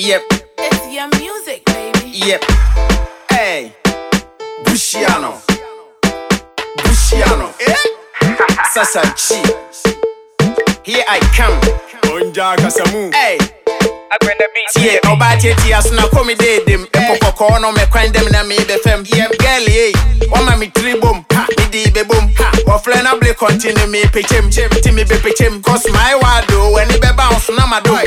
Yep, It's your music, baby. yep. Hey, Bushiano. Bushiano. Eh? Sasachi. Here I come. Onja kasamu. Hey. Aprende beat. tie ɔbaa tietia so na kɔ me deedem ɛpo kɔkɔɔ no mɛkwan dɛm na meebɛfam yɛm gɛl ei wɔma me tiri bom mede bɛbom wɔfrɛ no able kɔntine meepɛkyɛm nti mebɛpɛkyɛm cause my wado w'ani bɛba wo so na madom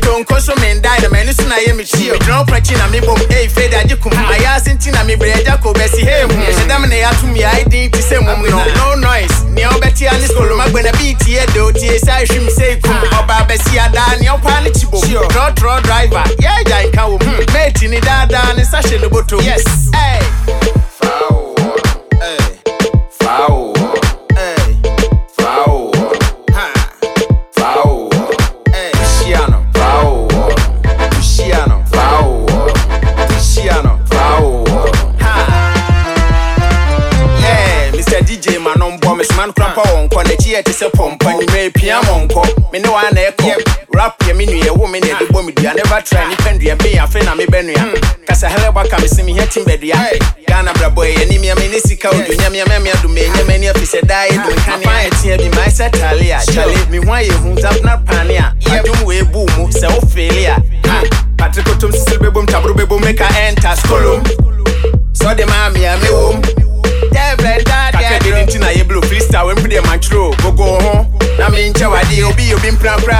metonko so mendae na m'ani so na yɛ mekyio medwene wo prɛkyi na mebom ei fede agye kum. Ayɛ ase nti na mebrɛ agya kɔ bɛsi hei hu yɛhyɛ dam na yɛatom yɛae din te sɛ mom no no noise. Nea wobɛtea ne skoloma gbɛna biitie de wotie sɛ ahwem sɛ kum ɔbaa bɛsi adaa nea wopaa ne kyi bom. Trɔtrɔ driver. Yɛagya nka wɔ mu mati ni daadaa ne sa hyɛ ne botom yes Manon Bɔ me soma no kora mpa wɔ nkɔ n'akyi yɛ te sɛ pɔmpɔ nnwuma apia mɔ nkɔ me ne waa na ɛkɔ rap yɛ me nua ɛwo me ne ɛde bɔ me dua never try nipa ndua me afei na mebɛnua kasa hele baka me se mehia tim bɛdua ghana brabɔ ɛyɛ ni miama ne sika odu nyamiama me adom ɛnyɛ m'ani afi sɛ daa yɛdu nkanea ɛteɛ bi mae sɛ tale a kyale me ho ayɛ hu tapna pane a adom wei bu mu sɛ wo feele a patrikotom sisiri bɛbom taboro bɛbom meka enter skolom sɛ ɔde maa mea mewom wempire matwerɛ gogo ho na menkyɛ wade obi obi mprapra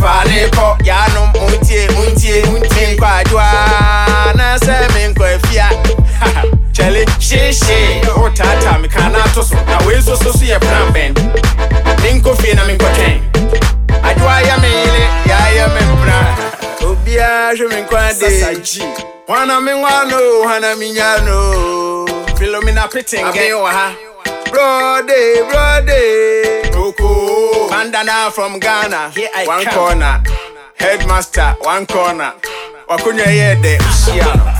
fa ne kɔ yaanom montie montie menkɔ adwoa na sɛ menkɔ afia kyɛle hyeehye she taataa O na ato so na wei so so so yɛ prambɛn menkɔ fie na menkɔtwɛn adwoa yɛ me yele yaayɛ me pra. obiara hwɛ me nkwa de. Wana me nwa no hana me nya no. Filomina peten gɛ wɔ ha. Brody, Brody. Oko. Bandana from Ghana. Here I one corner. Headmaster, one corner. Wakunya yede. Shiano. Foul.